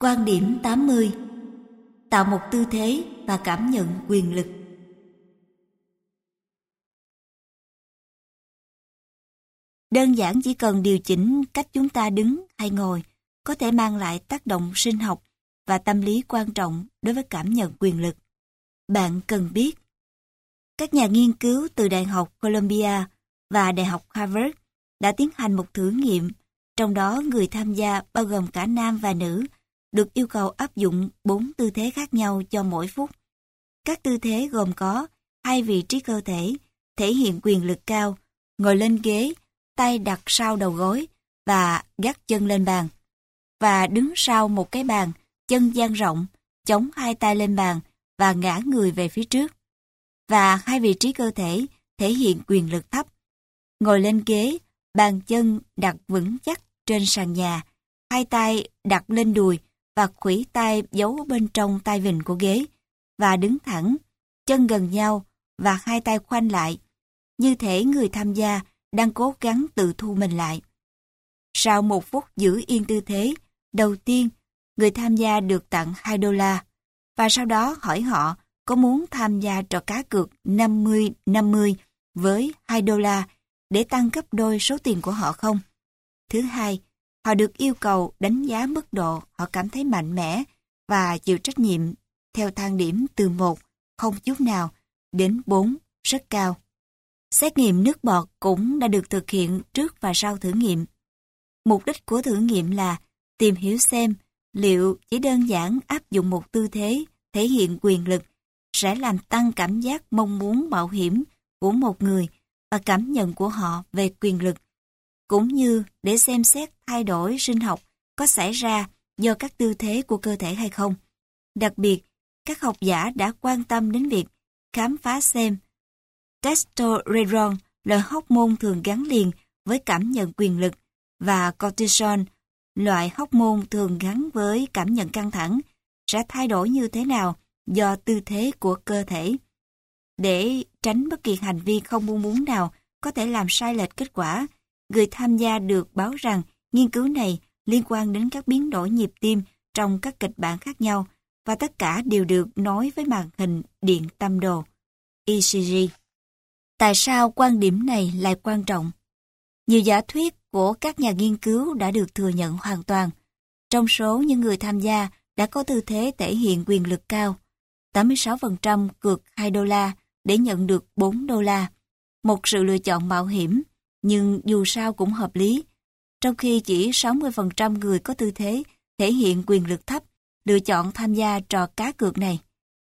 Quan điểm 80 Tạo một tư thế và cảm nhận quyền lực Đơn giản chỉ cần điều chỉnh cách chúng ta đứng hay ngồi có thể mang lại tác động sinh học và tâm lý quan trọng đối với cảm nhận quyền lực. Bạn cần biết các nhà nghiên cứu từ Đại học Columbia và Đại học Harvard đã tiến hành một thử nghiệm, trong đó người tham gia bao gồm cả nam và nữ, được yêu cầu áp dụng bốn tư thế khác nhau cho mỗi phút. Các tư thế gồm có hai vị trí cơ thể, thể hiện quyền lực cao, ngồi lên ghế, tay đặt sau đầu gối và gác chân lên bàn. Và đứng sau một cái bàn, chân dang rộng, chống hai tay lên bàn và ngã người về phía trước. Và hai vị trí cơ thể thể hiện quyền lực thấp. Ngồi lên ghế, bàn chân đặt vững chắc trên sàn nhà, hai tay đặt lên đùi và khuỷu tay giấu bên trong tay vịn của ghế và đứng thẳng, chân gần nhau và hai tay khoanh lại, như thể người tham gia đang cố gắng tự thu mình lại. Sau một phút giữ yên tư thế, đầu tiên, người tham gia được tặng 2 đô la, và sau đó hỏi họ có muốn tham gia trò cá cược 50-50 với 2 đô la để tăng gấp đôi số tiền của họ không? Thứ hai, họ được yêu cầu đánh giá mức độ họ cảm thấy mạnh mẽ và chịu trách nhiệm theo thang điểm từ 1, không chút nào, đến 4, rất cao. Xét nghiệm nước bọt cũng đã được thực hiện trước và sau thử nghiệm. Mục đích của thử nghiệm là tìm hiểu xem liệu chỉ đơn giản áp dụng một tư thế thể hiện quyền lực sẽ làm tăng cảm giác mong muốn mạo hiểm của một người và cảm nhận của họ về quyền lực, cũng như để xem xét thay đổi sinh học có xảy ra do các tư thế của cơ thể hay không. Đặc biệt, các học giả đã quan tâm đến việc khám phá xem testosterone là hormone thường gắn liền với cảm nhận quyền lực và cortisol, loại hormone thường gắn với cảm nhận căng thẳng, sẽ thay đổi như thế nào do tư thế của cơ thể. Để tránh bất kỳ hành vi không mong muốn nào có thể làm sai lệch kết quả, người tham gia được báo rằng nghiên cứu này liên quan đến các biến đổi nhịp tim trong các kịch bản khác nhau và tất cả đều được nói với màn hình điện tâm đồ ECG. Tại sao quan điểm này lại quan trọng? Nhiều giả thuyết của các nhà nghiên cứu đã được thừa nhận hoàn toàn. Trong số những người tham gia đã có tư thế thể hiện quyền lực cao, 86% cược 2 đô la để nhận được 4 đô la. Một sự lựa chọn mạo hiểm, nhưng dù sao cũng hợp lý. Trong khi chỉ 60% người có tư thế thể hiện quyền lực thấp lựa chọn tham gia trò cá cược này.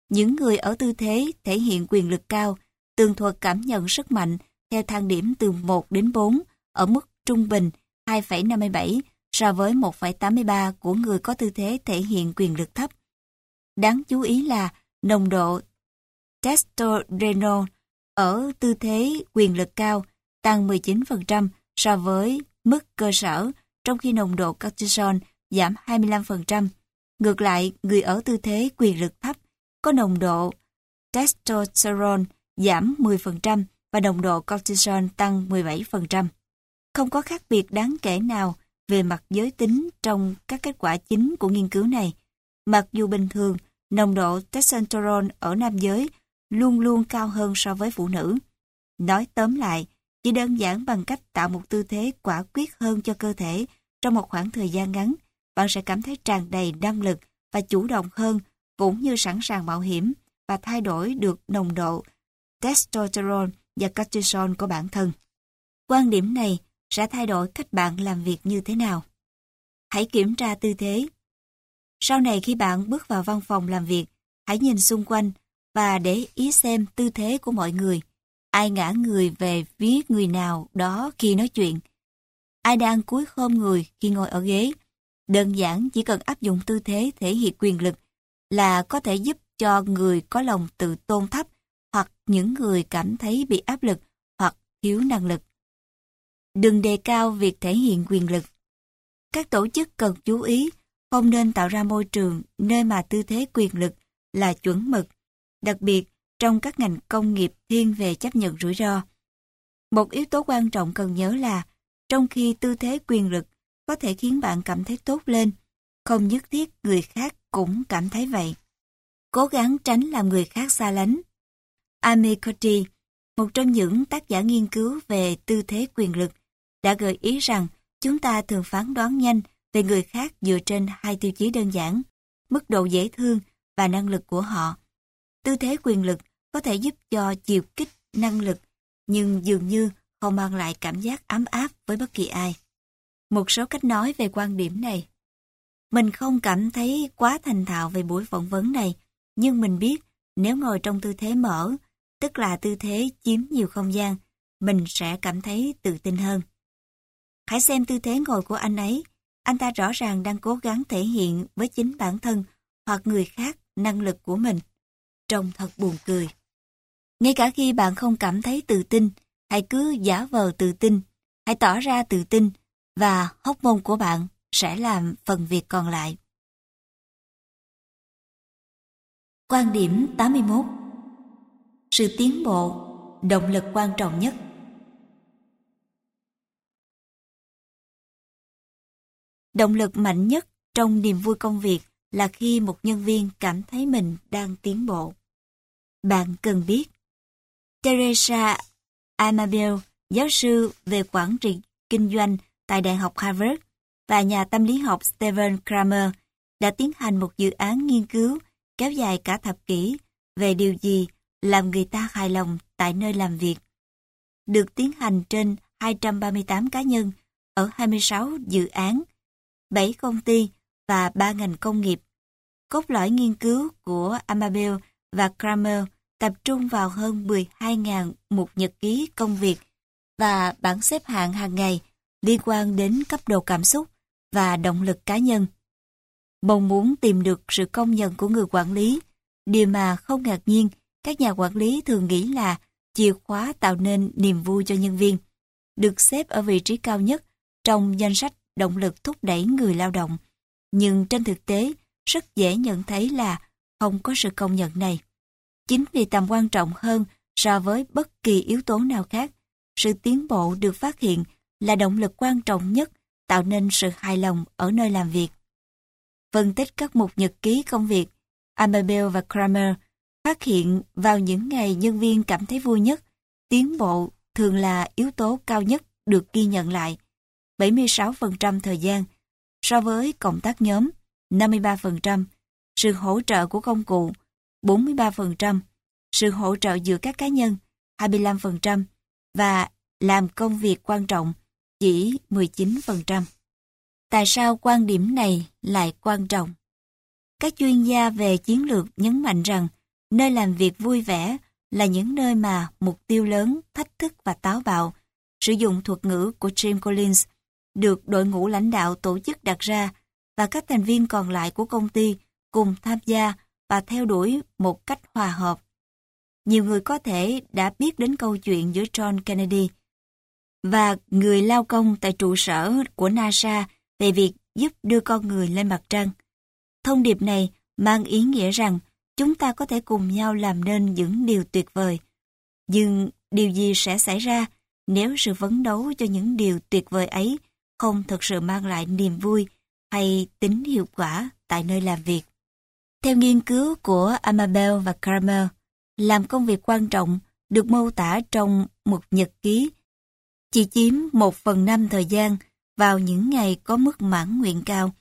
Những người ở tư thế thể hiện quyền lực cao tường thuật cảm nhận sức mạnh theo thang điểm từ 1 đến 4 ở mức trung bình 2,57 so với 1,83 của người có tư thế thể hiện quyền lực thấp. Đáng chú ý là nồng độ testosterone ở tư thế quyền lực cao tăng 19% so với mức cơ sở, trong khi nồng độ cortisol giảm 25%. Ngược lại, người ở tư thế quyền lực thấp có nồng độ testosterone giảm 10% và nồng độ cortisol tăng 17%. Không có khác biệt đáng kể nào về mặt giới tính trong các kết quả chính của nghiên cứu này. Mặc dù bình thường, nồng độ testosterone ở nam giới luôn luôn cao hơn so với phụ nữ. Nói tóm lại, chỉ đơn giản bằng cách tạo một tư thế quả quyết hơn cho cơ thể trong một khoảng thời gian ngắn, bạn sẽ cảm thấy tràn đầy năng lực và chủ động hơn, cũng như sẵn sàng mạo hiểm và thay đổi được nồng độ testosterone và cortisol của bản thân. Quan điểm này sẽ thay đổi cách bạn làm việc như thế nào. Hãy kiểm tra tư thế. Sau này khi bạn bước vào văn phòng làm việc, hãy nhìn xung quanh và để ý xem tư thế của mọi người. Ai ngã người về phía người nào đó khi nói chuyện. Ai đang cúi khom người khi ngồi ở ghế. Đơn giản chỉ cần áp dụng tư thế thể hiện quyền lực là có thể giúp cho người có lòng tự tôn thấp hoặc những người cảm thấy bị áp lực hoặc thiếu năng lực. Đừng đề cao việc thể hiện quyền lực. Các tổ chức cần chú ý không nên tạo ra môi trường nơi mà tư thế quyền lực là chuẩn mực, đặc biệt trong các ngành công nghiệp thiên về chấp nhận rủi ro. Một yếu tố quan trọng cần nhớ là trong khi tư thế quyền lực có thể khiến bạn cảm thấy tốt lên, không nhất thiết người khác cũng cảm thấy vậy. Cố gắng tránh làm người khác xa lánh. Amy Cuddy, một trong những tác giả nghiên cứu về tư thế quyền lực, đã gợi ý rằng chúng ta thường phán đoán nhanh về người khác dựa trên hai tiêu chí đơn giản, mức độ dễ thương và năng lực của họ. Tư thế quyền lực có thể giúp cho chiều kích năng lực, nhưng dường như không mang lại cảm giác ấm áp với bất kỳ ai. Một số cách nói về quan điểm này. Mình không cảm thấy quá thành thạo về buổi phỏng vấn này, nhưng mình biết nếu ngồi trong tư thế mở, tức là tư thế chiếm nhiều không gian, mình sẽ cảm thấy tự tin hơn. Hãy xem tư thế ngồi của anh ấy, anh ta rõ ràng đang cố gắng thể hiện với chính bản thân hoặc người khác năng lực của mình. Trông thật buồn cười. Ngay cả khi bạn không cảm thấy tự tin, hãy cứ giả vờ tự tin, hãy tỏ ra tự tin và hóc môn của bạn sẽ làm phần việc còn lại. Quan điểm 81 Sự tiến bộ, động lực quan trọng nhất Động lực mạnh nhất trong niềm vui công việc là khi một nhân viên cảm thấy mình đang tiến bộ. Bạn cần biết. Teresa Amabel, giáo sư về quản trị kinh doanh tại Đại học Harvard và nhà tâm lý học Stephen Kramer đã tiến hành một dự án nghiên cứu kéo dài cả thập kỷ về điều gì làm người ta hài lòng tại nơi làm việc. Được tiến hành trên 238 cá nhân ở 26 dự án, 7 công ty và 3 ngành công nghiệp. Cốt lõi nghiên cứu của Amabel và Kramer tập trung vào hơn 12.000 mục nhật ký công việc và bảng xếp hạng hàng ngày liên quan đến cấp độ cảm xúc và động lực cá nhân. Mong muốn tìm được sự công nhận của người quản lý, điều mà không ngạc nhiên các nhà quản lý thường nghĩ là chìa khóa tạo nên niềm vui cho nhân viên, được xếp ở vị trí cao nhất trong danh sách động lực thúc đẩy người lao động. Nhưng trên thực tế, rất dễ nhận thấy là không có sự công nhận này. Chính vì tầm quan trọng hơn so với bất kỳ yếu tố nào khác, sự tiến bộ được phát hiện là động lực quan trọng nhất tạo nên sự hài lòng ở nơi làm việc. Phân tích các mục nhật ký công việc, Amabel và Kramer phát hiện vào những ngày nhân viên cảm thấy vui nhất, tiến bộ thường là yếu tố cao nhất được ghi nhận lại, 76% thời gian, so với cộng tác nhóm, 53%, sự hỗ trợ của công cụ, 43%, sự hỗ trợ giữa các cá nhân, 25%, và làm công việc quan trọng, chỉ 19%. Tại sao quan điểm này lại quan trọng? Các chuyên gia về chiến lược nhấn mạnh rằng nơi làm việc vui vẻ là những nơi mà mục tiêu lớn, thách thức và táo bạo, sử dụng thuật ngữ của Jim Collins, được đội ngũ lãnh đạo tổ chức đặt ra và các thành viên còn lại của công ty cùng tham gia và theo đuổi một cách hòa hợp. Nhiều người có thể đã biết đến câu chuyện giữa John Kennedy và người lao công tại trụ sở của NASA về việc giúp đưa con người lên mặt trăng. Thông điệp này mang ý nghĩa rằng chúng ta có thể cùng nhau làm nên những điều tuyệt vời. Nhưng điều gì sẽ xảy ra nếu sự phấn đấu cho những điều tuyệt vời ấy không thực sự mang lại niềm vui hay tính hiệu quả tại nơi làm việc? Theo nghiên cứu của Amabel và Kramer, làm công việc quan trọng được mô tả trong một nhật ký chỉ chiếm một phần năm thời gian vào những ngày có mức mãn nguyện cao.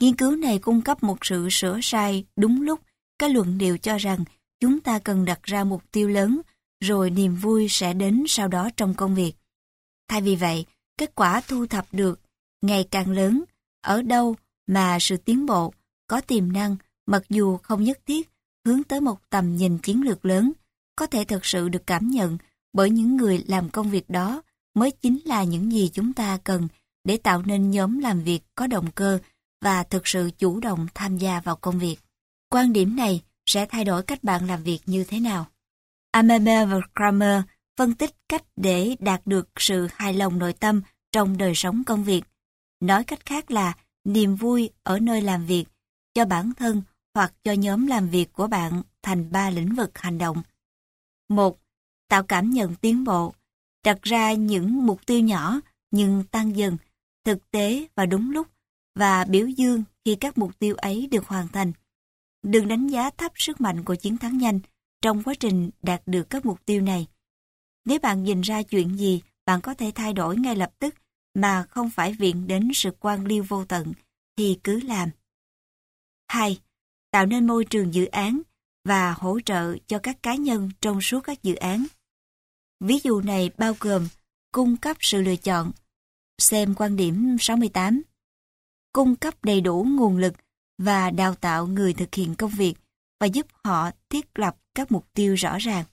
Nghiên cứu này cung cấp một sự sửa sai đúng lúc Các luận điệu cho rằng chúng ta cần đặt ra mục tiêu lớn rồi niềm vui sẽ đến sau đó trong công việc. Thay vì vậy, kết quả thu thập được ngày càng lớn ở đâu mà sự tiến bộ có tiềm năng mặc dù không nhất thiết hướng tới một tầm nhìn chiến lược lớn, có thể thực sự được cảm nhận bởi những người làm công việc đó mới chính là những gì chúng ta cần để tạo nên nhóm làm việc có động cơ và thực sự chủ động tham gia vào công việc. Quan điểm này sẽ thay đổi cách bạn làm việc như thế nào. Ameme và Kramer phân tích cách để đạt được sự hài lòng nội tâm trong đời sống công việc. Nói cách khác là niềm vui ở nơi làm việc cho bản thân hoặc cho nhóm làm việc của bạn thành ba lĩnh vực hành động. một Tạo cảm nhận tiến bộ, đặt ra những mục tiêu nhỏ nhưng tăng dần, thực tế và đúng lúc, và biểu dương khi các mục tiêu ấy được hoàn thành. Đừng đánh giá thấp sức mạnh của chiến thắng nhanh trong quá trình đạt được các mục tiêu này. Nếu bạn nhìn ra chuyện gì, bạn có thể thay đổi ngay lập tức mà không phải viện đến sự quan liêu vô tận, thì cứ làm. 2. Tạo nên môi trường dự án và hỗ trợ cho các cá nhân trong suốt các dự án. Ví dụ này bao gồm cung cấp sự lựa chọn, xem quan điểm 68, cung cấp đầy đủ nguồn lực và đào tạo người thực hiện công việc và giúp họ thiết lập các mục tiêu rõ ràng.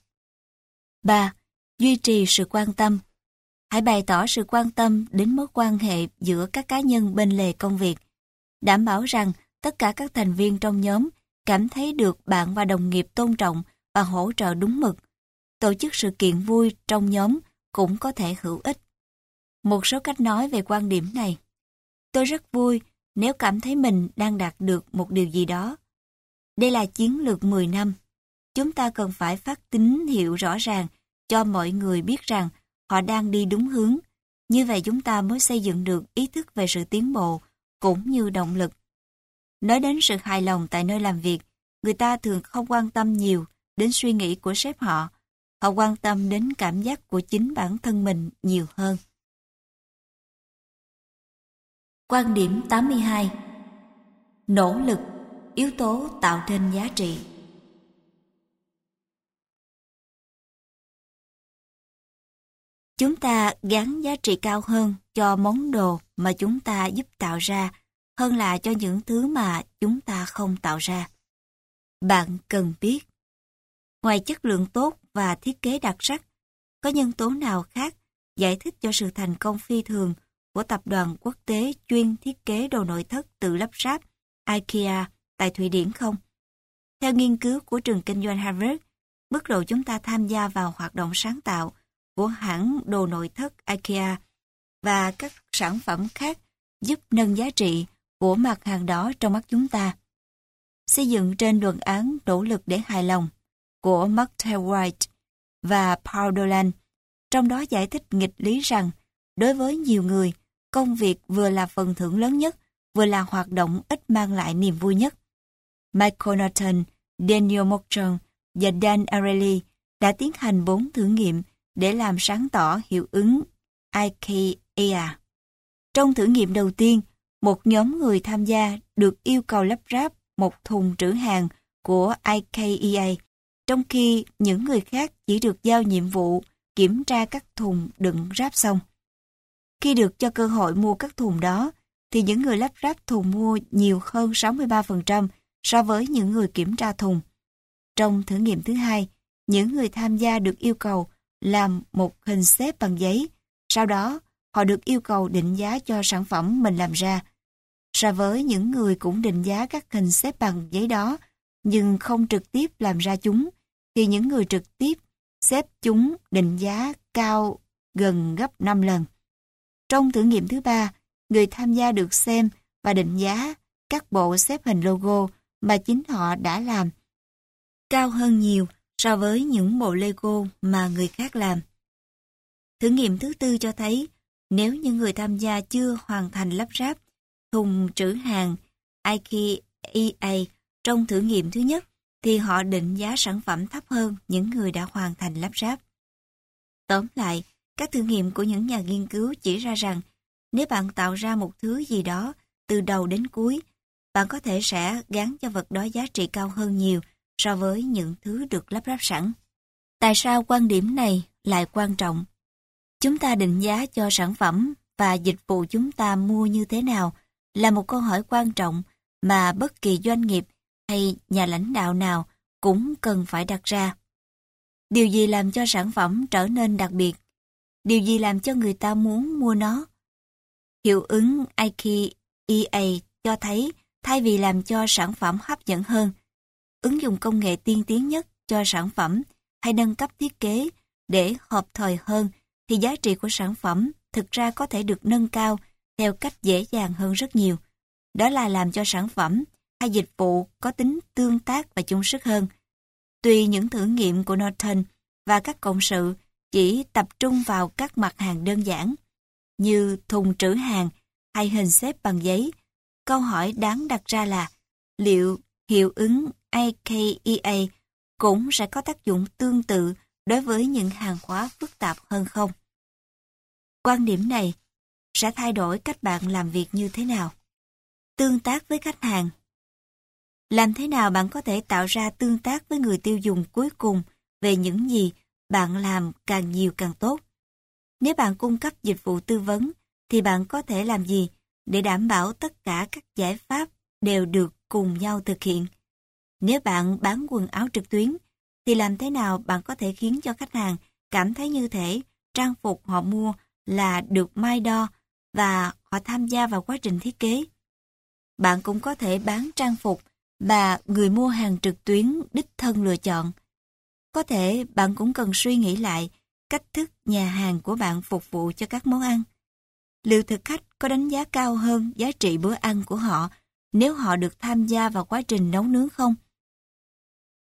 3. Duy trì sự quan tâm. Hãy bày tỏ sự quan tâm đến mối quan hệ giữa các cá nhân bên lề công việc. Đảm bảo rằng tất cả các thành viên trong nhóm cảm thấy được bạn và đồng nghiệp tôn trọng và hỗ trợ đúng mực. Tổ chức sự kiện vui trong nhóm cũng có thể hữu ích. Một số cách nói về quan điểm này. Tôi rất vui nếu cảm thấy mình đang đạt được một điều gì đó. Đây là chiến lược 10 năm. Chúng ta cần phải phát tín hiệu rõ ràng cho mọi người biết rằng họ đang đi đúng hướng. Như vậy chúng ta mới xây dựng được ý thức về sự tiến bộ cũng như động lực. Nói đến sự hài lòng tại nơi làm việc, người ta thường không quan tâm nhiều đến suy nghĩ của sếp họ. Họ quan tâm đến cảm giác của chính bản thân mình nhiều hơn. Quan điểm 82 Nỗ lực, yếu tố tạo nên giá trị Chúng ta gắn giá trị cao hơn cho món đồ mà chúng ta giúp tạo ra hơn là cho những thứ mà chúng ta không tạo ra. Bạn cần biết, ngoài chất lượng tốt và thiết kế đặc sắc, có nhân tố nào khác giải thích cho sự thành công phi thường của tập đoàn quốc tế chuyên thiết kế đồ nội thất tự lắp ráp IKEA tại Thụy Điển không? Theo nghiên cứu của trường kinh doanh Harvard, mức độ chúng ta tham gia vào hoạt động sáng tạo của hãng đồ nội thất IKEA và các sản phẩm khác giúp nâng giá trị của mặt hàng đó trong mắt chúng ta. Xây dựng trên luận án nỗ lực để hài lòng của Mark White và Paul Dolan, trong đó giải thích nghịch lý rằng đối với nhiều người, công việc vừa là phần thưởng lớn nhất, vừa là hoạt động ít mang lại niềm vui nhất. Michael Norton, Daniel Mochtron và Dan Ariely đã tiến hành bốn thử nghiệm để làm sáng tỏ hiệu ứng IKEA. Trong thử nghiệm đầu tiên, một nhóm người tham gia được yêu cầu lắp ráp một thùng trữ hàng của IKEA, trong khi những người khác chỉ được giao nhiệm vụ kiểm tra các thùng đựng ráp xong. Khi được cho cơ hội mua các thùng đó, thì những người lắp ráp thùng mua nhiều hơn 63% so với những người kiểm tra thùng. Trong thử nghiệm thứ hai, những người tham gia được yêu cầu làm một hình xếp bằng giấy. Sau đó, họ được yêu cầu định giá cho sản phẩm mình làm ra. So với những người cũng định giá các hình xếp bằng giấy đó, nhưng không trực tiếp làm ra chúng, thì những người trực tiếp xếp chúng định giá cao gần gấp 5 lần. Trong thử nghiệm thứ ba, người tham gia được xem và định giá các bộ xếp hình logo mà chính họ đã làm cao hơn nhiều so với những bộ Lego mà người khác làm. Thử nghiệm thứ tư cho thấy nếu những người tham gia chưa hoàn thành lắp ráp thùng trữ hàng IKEA trong thử nghiệm thứ nhất thì họ định giá sản phẩm thấp hơn những người đã hoàn thành lắp ráp. Tóm lại, các thử nghiệm của những nhà nghiên cứu chỉ ra rằng nếu bạn tạo ra một thứ gì đó từ đầu đến cuối, bạn có thể sẽ gắn cho vật đó giá trị cao hơn nhiều so với những thứ được lắp ráp sẵn. Tại sao quan điểm này lại quan trọng? Chúng ta định giá cho sản phẩm và dịch vụ chúng ta mua như thế nào là một câu hỏi quan trọng mà bất kỳ doanh nghiệp hay nhà lãnh đạo nào cũng cần phải đặt ra. Điều gì làm cho sản phẩm trở nên đặc biệt? Điều gì làm cho người ta muốn mua nó? Hiệu ứng IKEA cho thấy thay vì làm cho sản phẩm hấp dẫn hơn, ứng dụng công nghệ tiên tiến nhất cho sản phẩm hay nâng cấp thiết kế để hợp thời hơn thì giá trị của sản phẩm thực ra có thể được nâng cao theo cách dễ dàng hơn rất nhiều. Đó là làm cho sản phẩm hay dịch vụ có tính tương tác và chung sức hơn. Tuy những thử nghiệm của Norton và các cộng sự chỉ tập trung vào các mặt hàng đơn giản như thùng trữ hàng hay hình xếp bằng giấy, câu hỏi đáng đặt ra là liệu hiệu ứng AKEA cũng sẽ có tác dụng tương tự đối với những hàng hóa phức tạp hơn không? Quan điểm này sẽ thay đổi cách bạn làm việc như thế nào. Tương tác với khách hàng Làm thế nào bạn có thể tạo ra tương tác với người tiêu dùng cuối cùng về những gì bạn làm càng nhiều càng tốt? Nếu bạn cung cấp dịch vụ tư vấn, thì bạn có thể làm gì để đảm bảo tất cả các giải pháp đều được cùng nhau thực hiện? Nếu bạn bán quần áo trực tuyến, thì làm thế nào bạn có thể khiến cho khách hàng cảm thấy như thể trang phục họ mua là được mai đo và họ tham gia vào quá trình thiết kế. Bạn cũng có thể bán trang phục mà người mua hàng trực tuyến đích thân lựa chọn. Có thể bạn cũng cần suy nghĩ lại cách thức nhà hàng của bạn phục vụ cho các món ăn. Liệu thực khách có đánh giá cao hơn giá trị bữa ăn của họ nếu họ được tham gia vào quá trình nấu nướng không?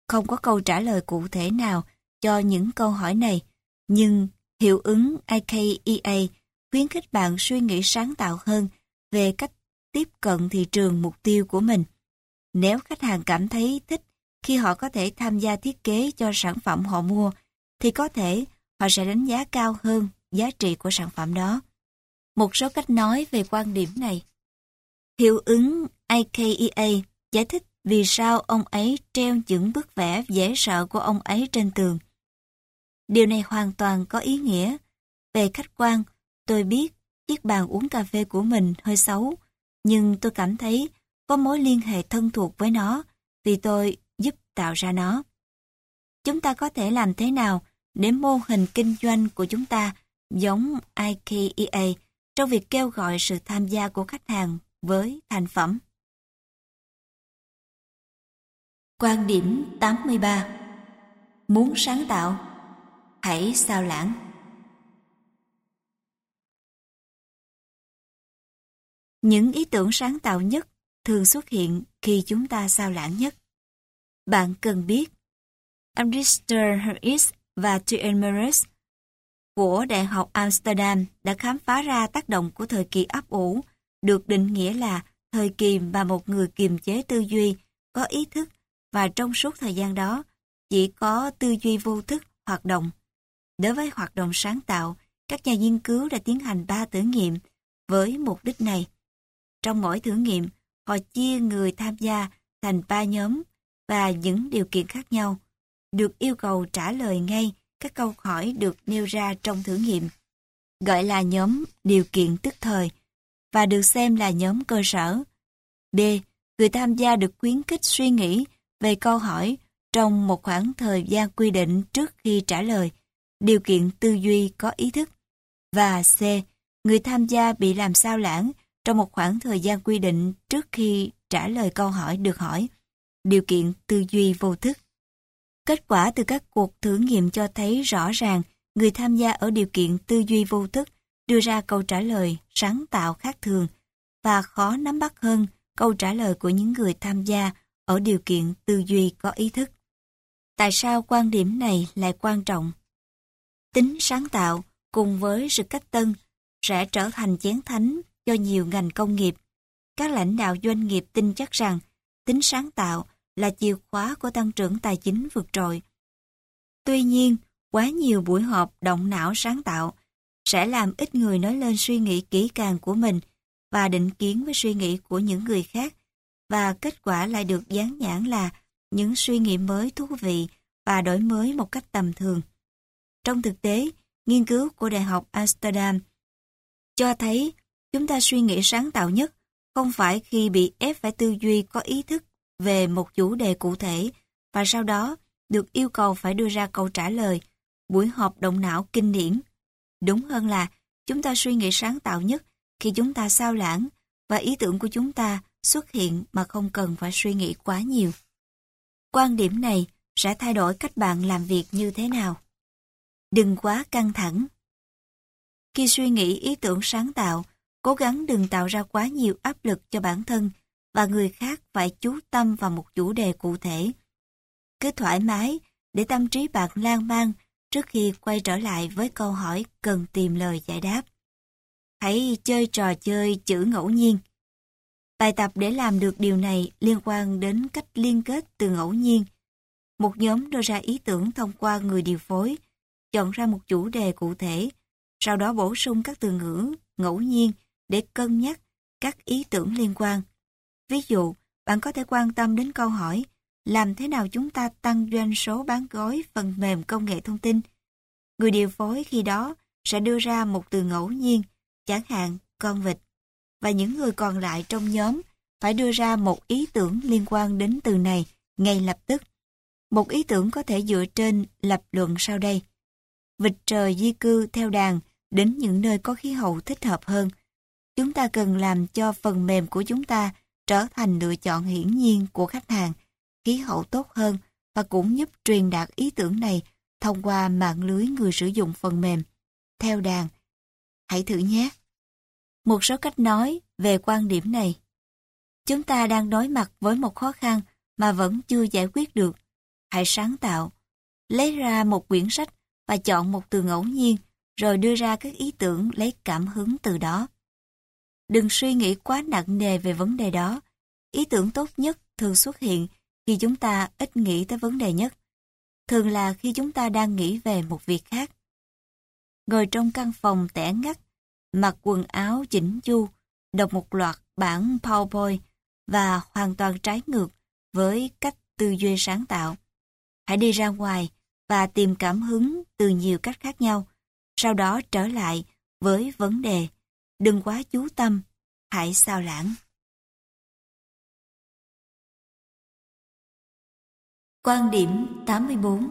Không có câu trả lời cụ thể nào cho những câu hỏi này, nhưng hiệu ứng IKEA khuyến khích bạn suy nghĩ sáng tạo hơn về cách tiếp cận thị trường mục tiêu của mình. Nếu khách hàng cảm thấy thích khi họ có thể tham gia thiết kế cho sản phẩm họ mua, thì có thể họ sẽ đánh giá cao hơn giá trị của sản phẩm đó. Một số cách nói về quan điểm này. Hiệu ứng IKEA giải thích vì sao ông ấy treo những bức vẽ dễ sợ của ông ấy trên tường. Điều này hoàn toàn có ý nghĩa. Về khách quan, tôi biết chiếc bàn uống cà phê của mình hơi xấu, nhưng tôi cảm thấy có mối liên hệ thân thuộc với nó vì tôi giúp tạo ra nó. Chúng ta có thể làm thế nào để mô hình kinh doanh của chúng ta giống IKEA trong việc kêu gọi sự tham gia của khách hàng với thành phẩm? Quan điểm 83 Muốn sáng tạo, hãy sao lãng. Những ý tưởng sáng tạo nhất thường xuất hiện khi chúng ta sao lãng nhất. Bạn cần biết, Amrister Harris và T.N. Của Đại học Amsterdam đã khám phá ra tác động của thời kỳ ấp ủ, được định nghĩa là thời kỳ mà một người kiềm chế tư duy, có ý thức và trong suốt thời gian đó chỉ có tư duy vô thức hoạt động. Đối với hoạt động sáng tạo, các nhà nghiên cứu đã tiến hành ba thử nghiệm với mục đích này. Trong mỗi thử nghiệm, họ chia người tham gia thành ba nhóm và những điều kiện khác nhau, được yêu cầu trả lời ngay các câu hỏi được nêu ra trong thử nghiệm, gọi là nhóm điều kiện tức thời và được xem là nhóm cơ sở. B. Người tham gia được khuyến khích suy nghĩ về câu hỏi trong một khoảng thời gian quy định trước khi trả lời, điều kiện tư duy có ý thức. Và C. Người tham gia bị làm sao lãng trong một khoảng thời gian quy định trước khi trả lời câu hỏi được hỏi, điều kiện tư duy vô thức. Kết quả từ các cuộc thử nghiệm cho thấy rõ ràng người tham gia ở điều kiện tư duy vô thức đưa ra câu trả lời sáng tạo khác thường và khó nắm bắt hơn câu trả lời của những người tham gia ở điều kiện tư duy có ý thức. Tại sao quan điểm này lại quan trọng? Tính sáng tạo cùng với sự cách tân sẽ trở thành chén thánh cho nhiều ngành công nghiệp. Các lãnh đạo doanh nghiệp tin chắc rằng tính sáng tạo là chìa khóa của tăng trưởng tài chính vượt trội. Tuy nhiên, quá nhiều buổi họp động não sáng tạo sẽ làm ít người nói lên suy nghĩ kỹ càng của mình và định kiến với suy nghĩ của những người khác và kết quả lại được dán nhãn là những suy nghĩ mới thú vị và đổi mới một cách tầm thường. Trong thực tế, nghiên cứu của Đại học Amsterdam cho thấy chúng ta suy nghĩ sáng tạo nhất không phải khi bị ép phải tư duy có ý thức về một chủ đề cụ thể và sau đó được yêu cầu phải đưa ra câu trả lời, buổi họp động não kinh điển. Đúng hơn là chúng ta suy nghĩ sáng tạo nhất khi chúng ta sao lãng và ý tưởng của chúng ta xuất hiện mà không cần phải suy nghĩ quá nhiều. Quan điểm này sẽ thay đổi cách bạn làm việc như thế nào. Đừng quá căng thẳng. Khi suy nghĩ ý tưởng sáng tạo, cố gắng đừng tạo ra quá nhiều áp lực cho bản thân và người khác phải chú tâm vào một chủ đề cụ thể. Cứ thoải mái để tâm trí bạn lan man trước khi quay trở lại với câu hỏi cần tìm lời giải đáp. Hãy chơi trò chơi chữ ngẫu nhiên. Bài tập để làm được điều này liên quan đến cách liên kết từ ngẫu nhiên. Một nhóm đưa ra ý tưởng thông qua người điều phối, chọn ra một chủ đề cụ thể, sau đó bổ sung các từ ngữ ngẫu nhiên để cân nhắc các ý tưởng liên quan. Ví dụ, bạn có thể quan tâm đến câu hỏi làm thế nào chúng ta tăng doanh số bán gói phần mềm công nghệ thông tin. Người điều phối khi đó sẽ đưa ra một từ ngẫu nhiên, chẳng hạn con vịt, và những người còn lại trong nhóm phải đưa ra một ý tưởng liên quan đến từ này ngay lập tức. Một ý tưởng có thể dựa trên lập luận sau đây. Vịt trời di cư theo đàn đến những nơi có khí hậu thích hợp hơn. Chúng ta cần làm cho phần mềm của chúng ta trở thành lựa chọn hiển nhiên của khách hàng, khí hậu tốt hơn và cũng giúp truyền đạt ý tưởng này thông qua mạng lưới người sử dụng phần mềm. Theo đàn, hãy thử nhé. Một số cách nói về quan điểm này. Chúng ta đang đối mặt với một khó khăn mà vẫn chưa giải quyết được. Hãy sáng tạo, lấy ra một quyển sách và chọn một từ ngẫu nhiên rồi đưa ra các ý tưởng lấy cảm hứng từ đó. Đừng suy nghĩ quá nặng nề về vấn đề đó. Ý tưởng tốt nhất thường xuất hiện khi chúng ta ít nghĩ tới vấn đề nhất. Thường là khi chúng ta đang nghĩ về một việc khác. Ngồi trong căn phòng tẻ ngắt, mặc quần áo chỉnh chu, đọc một loạt bản PowerPoint và hoàn toàn trái ngược với cách tư duy sáng tạo. Hãy đi ra ngoài và tìm cảm hứng từ nhiều cách khác nhau, sau đó trở lại với vấn đề. Đừng quá chú tâm, hãy sao lãng. Quan điểm 84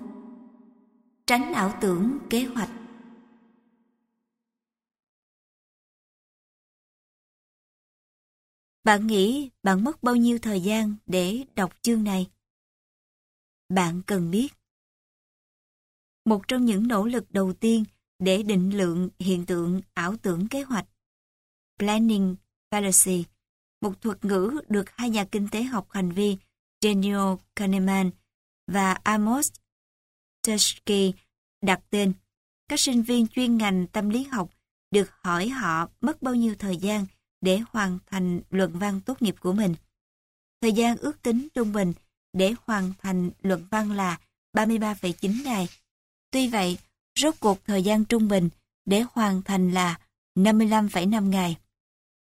Tránh ảo tưởng kế hoạch Bạn nghĩ bạn mất bao nhiêu thời gian để đọc chương này? Bạn cần biết. Một trong những nỗ lực đầu tiên để định lượng hiện tượng ảo tưởng kế hoạch. Planning Fallacy, một thuật ngữ được hai nhà kinh tế học hành vi Daniel Kahneman và Amos Tversky đặt tên. Các sinh viên chuyên ngành tâm lý học được hỏi họ mất bao nhiêu thời gian để hoàn thành luận văn tốt nghiệp của mình. Thời gian ước tính trung bình để hoàn thành luận văn là 33,9 ngày. Tuy vậy, rốt cuộc thời gian trung bình để hoàn thành là 55,5 ngày.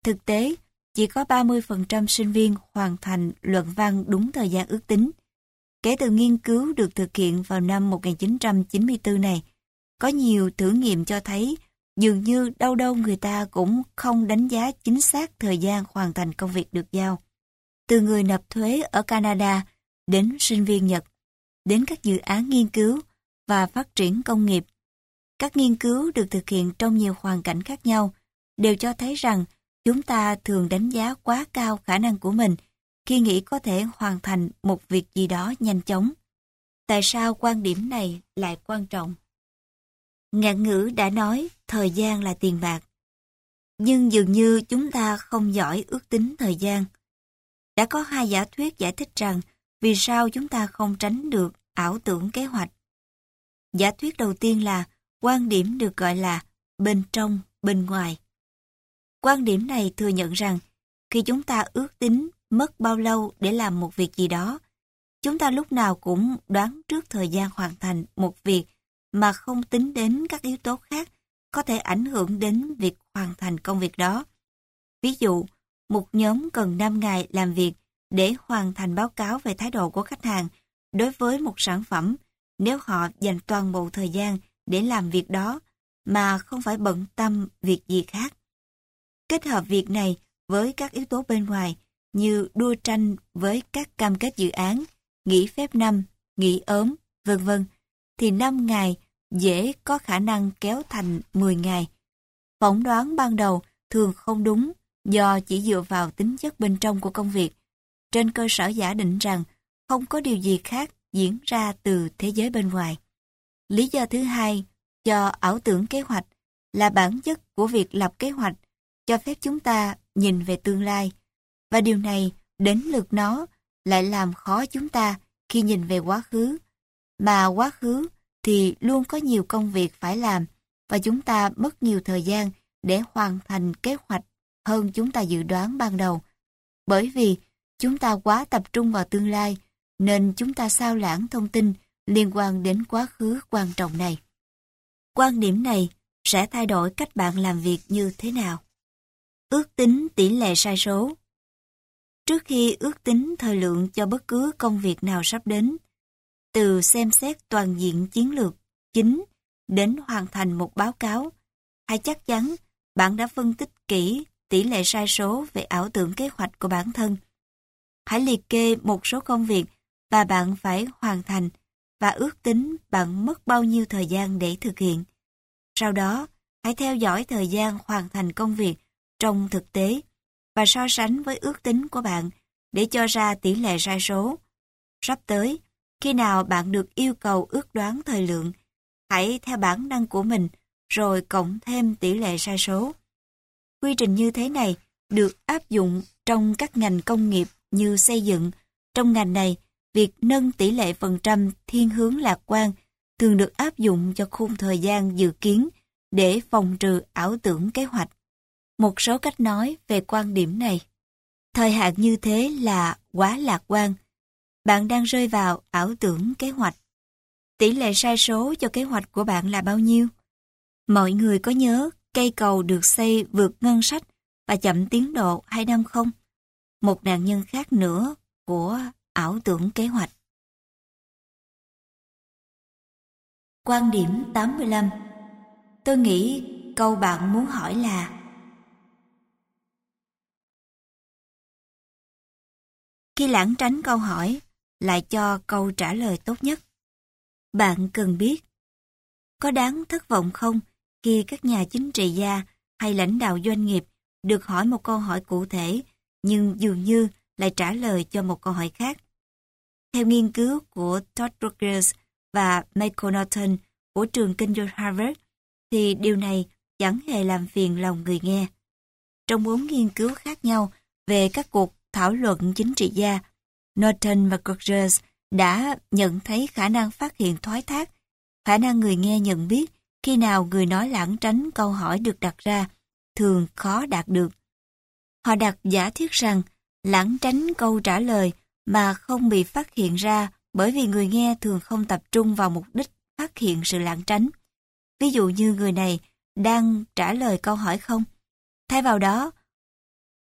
Thực tế, chỉ có 30% sinh viên hoàn thành luận văn đúng thời gian ước tính. Kể từ nghiên cứu được thực hiện vào năm 1994 này, có nhiều thử nghiệm cho thấy dường như đâu đâu người ta cũng không đánh giá chính xác thời gian hoàn thành công việc được giao. Từ người nộp thuế ở Canada đến sinh viên Nhật, đến các dự án nghiên cứu và phát triển công nghiệp. Các nghiên cứu được thực hiện trong nhiều hoàn cảnh khác nhau đều cho thấy rằng chúng ta thường đánh giá quá cao khả năng của mình khi nghĩ có thể hoàn thành một việc gì đó nhanh chóng. Tại sao quan điểm này lại quan trọng? Ngạn ngữ đã nói thời gian là tiền bạc. Nhưng dường như chúng ta không giỏi ước tính thời gian. Đã có hai giả thuyết giải thích rằng vì sao chúng ta không tránh được ảo tưởng kế hoạch. Giả thuyết đầu tiên là quan điểm được gọi là bên trong, bên ngoài. Quan điểm này thừa nhận rằng khi chúng ta ước tính mất bao lâu để làm một việc gì đó, chúng ta lúc nào cũng đoán trước thời gian hoàn thành một việc mà không tính đến các yếu tố khác có thể ảnh hưởng đến việc hoàn thành công việc đó. Ví dụ, một nhóm cần 5 ngày làm việc để hoàn thành báo cáo về thái độ của khách hàng đối với một sản phẩm nếu họ dành toàn bộ thời gian để làm việc đó mà không phải bận tâm việc gì khác. Kết hợp việc này với các yếu tố bên ngoài như đua tranh với các cam kết dự án, nghỉ phép năm, nghỉ ốm, vân vân thì 5 ngày dễ có khả năng kéo thành 10 ngày. Phỏng đoán ban đầu thường không đúng do chỉ dựa vào tính chất bên trong của công việc, trên cơ sở giả định rằng không có điều gì khác diễn ra từ thế giới bên ngoài. Lý do thứ hai cho ảo tưởng kế hoạch là bản chất của việc lập kế hoạch cho phép chúng ta nhìn về tương lai và điều này đến lượt nó lại làm khó chúng ta khi nhìn về quá khứ mà quá khứ thì luôn có nhiều công việc phải làm và chúng ta mất nhiều thời gian để hoàn thành kế hoạch hơn chúng ta dự đoán ban đầu. Bởi vì chúng ta quá tập trung vào tương lai, nên chúng ta sao lãng thông tin liên quan đến quá khứ quan trọng này. Quan điểm này sẽ thay đổi cách bạn làm việc như thế nào. Ước tính tỷ lệ sai số Trước khi ước tính thời lượng cho bất cứ công việc nào sắp đến, từ xem xét toàn diện chiến lược chính đến hoàn thành một báo cáo, hãy chắc chắn bạn đã phân tích kỹ tỷ lệ sai số về ảo tưởng kế hoạch của bản thân. Hãy liệt kê một số công việc và bạn phải hoàn thành và ước tính bạn mất bao nhiêu thời gian để thực hiện. Sau đó, hãy theo dõi thời gian hoàn thành công việc trong thực tế và so sánh với ước tính của bạn để cho ra tỷ lệ sai số. Sắp tới, khi nào bạn được yêu cầu ước đoán thời lượng, hãy theo bản năng của mình rồi cộng thêm tỷ lệ sai số. Quy trình như thế này được áp dụng trong các ngành công nghiệp như xây dựng. Trong ngành này, việc nâng tỷ lệ phần trăm thiên hướng lạc quan thường được áp dụng cho khung thời gian dự kiến để phòng trừ ảo tưởng kế hoạch. Một số cách nói về quan điểm này. Thời hạn như thế là quá lạc quan. Bạn đang rơi vào ảo tưởng kế hoạch. Tỷ lệ sai số cho kế hoạch của bạn là bao nhiêu? Mọi người có nhớ cây cầu được xây vượt ngân sách và chậm tiến độ hai năm không? Một nạn nhân khác nữa của ảo tưởng kế hoạch. Quan điểm 85 Tôi nghĩ câu bạn muốn hỏi là Khi lãng tránh câu hỏi, lại cho câu trả lời tốt nhất. Bạn cần biết, có đáng thất vọng không khi các nhà chính trị gia hay lãnh đạo doanh nghiệp được hỏi một câu hỏi cụ thể nhưng dường như lại trả lời cho một câu hỏi khác. Theo nghiên cứu của Todd Rogers và Michael Norton của trường kinh doanh Harvard, thì điều này chẳng hề làm phiền lòng người nghe. Trong bốn nghiên cứu khác nhau về các cuộc thảo luận chính trị gia, Norton và Rogers đã nhận thấy khả năng phát hiện thoái thác, khả năng người nghe nhận biết khi nào người nói lãng tránh câu hỏi được đặt ra, thường khó đạt được. Họ đặt giả thiết rằng lãng tránh câu trả lời mà không bị phát hiện ra bởi vì người nghe thường không tập trung vào mục đích phát hiện sự lãng tránh. Ví dụ như người này đang trả lời câu hỏi không. Thay vào đó,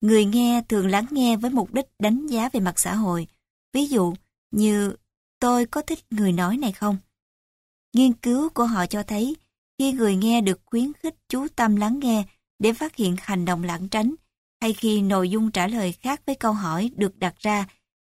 người nghe thường lắng nghe với mục đích đánh giá về mặt xã hội. Ví dụ như tôi có thích người nói này không? Nghiên cứu của họ cho thấy khi người nghe được khuyến khích chú tâm lắng nghe để phát hiện hành động lãng tránh hay khi nội dung trả lời khác với câu hỏi được đặt ra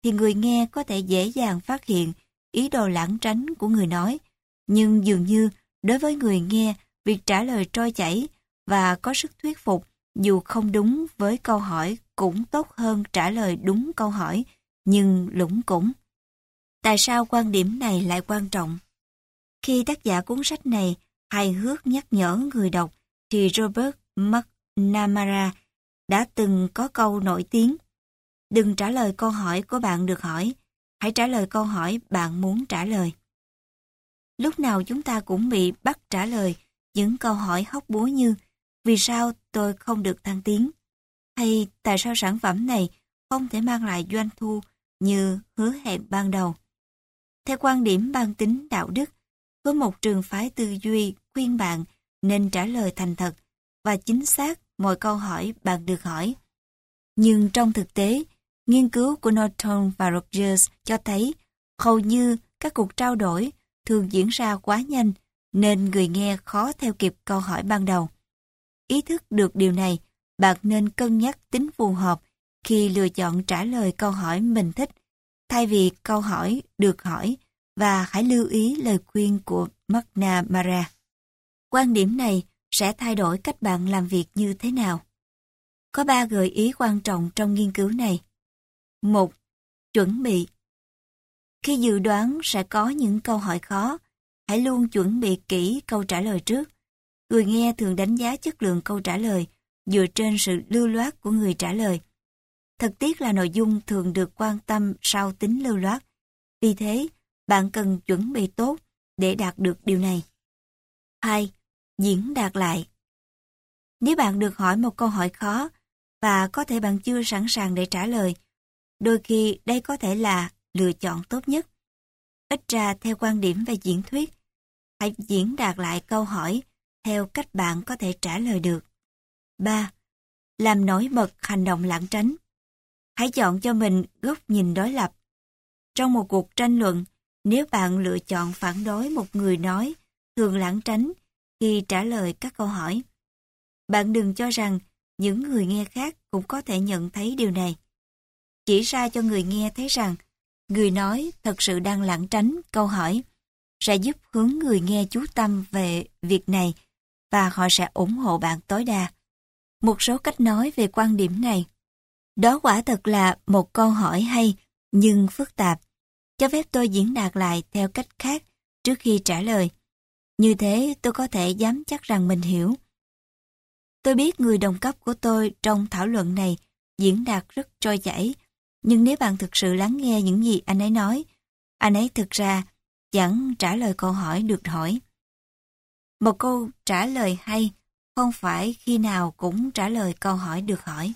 thì người nghe có thể dễ dàng phát hiện ý đồ lãng tránh của người nói. Nhưng dường như đối với người nghe, việc trả lời trôi chảy và có sức thuyết phục dù không đúng với câu hỏi cũng tốt hơn trả lời đúng câu hỏi nhưng lũng củng. Tại sao quan điểm này lại quan trọng? Khi tác giả cuốn sách này hài hước nhắc nhở người đọc thì Robert McNamara đã từng có câu nổi tiếng Đừng trả lời câu hỏi của bạn được hỏi, hãy trả lời câu hỏi bạn muốn trả lời. Lúc nào chúng ta cũng bị bắt trả lời những câu hỏi hóc búa như vì sao tôi không được thăng tiến? Hay tại sao sản phẩm này không thể mang lại doanh thu như hứa hẹn ban đầu? Theo quan điểm ban tính đạo đức, có một trường phái tư duy khuyên bạn nên trả lời thành thật và chính xác mọi câu hỏi bạn được hỏi. Nhưng trong thực tế, nghiên cứu của Norton và Rogers cho thấy hầu như các cuộc trao đổi thường diễn ra quá nhanh nên người nghe khó theo kịp câu hỏi ban đầu. Ý thức được điều này, bạn nên cân nhắc tính phù hợp khi lựa chọn trả lời câu hỏi mình thích, thay vì câu hỏi được hỏi và hãy lưu ý lời khuyên của McNamara. Quan điểm này sẽ thay đổi cách bạn làm việc như thế nào. Có ba gợi ý quan trọng trong nghiên cứu này. một Chuẩn bị Khi dự đoán sẽ có những câu hỏi khó, hãy luôn chuẩn bị kỹ câu trả lời trước. Người nghe thường đánh giá chất lượng câu trả lời dựa trên sự lưu loát của người trả lời. Thật tiếc là nội dung thường được quan tâm sau tính lưu loát. Vì thế, bạn cần chuẩn bị tốt để đạt được điều này. 2. Diễn đạt lại Nếu bạn được hỏi một câu hỏi khó, và có thể bạn chưa sẵn sàng để trả lời. Đôi khi đây có thể là lựa chọn tốt nhất. Ít ra theo quan điểm về diễn thuyết, hãy diễn đạt lại câu hỏi theo cách bạn có thể trả lời được. 3. Làm nổi bật hành động lãng tránh. Hãy chọn cho mình góc nhìn đối lập. Trong một cuộc tranh luận, nếu bạn lựa chọn phản đối một người nói thường lãng tránh khi trả lời các câu hỏi, bạn đừng cho rằng những người nghe khác cũng có thể nhận thấy điều này. Chỉ ra cho người nghe thấy rằng người nói thật sự đang lãng tránh câu hỏi sẽ giúp hướng người nghe chú tâm về việc này và họ sẽ ủng hộ bạn tối đa. Một số cách nói về quan điểm này. Đó quả thật là một câu hỏi hay nhưng phức tạp. Cho phép tôi diễn đạt lại theo cách khác trước khi trả lời. Như thế tôi có thể dám chắc rằng mình hiểu. Tôi biết người đồng cấp của tôi trong thảo luận này diễn đạt rất trôi chảy, nhưng nếu bạn thực sự lắng nghe những gì anh ấy nói, anh ấy thực ra chẳng trả lời câu hỏi được hỏi. Một câu trả lời hay, không phải khi nào cũng trả lời câu hỏi được hỏi.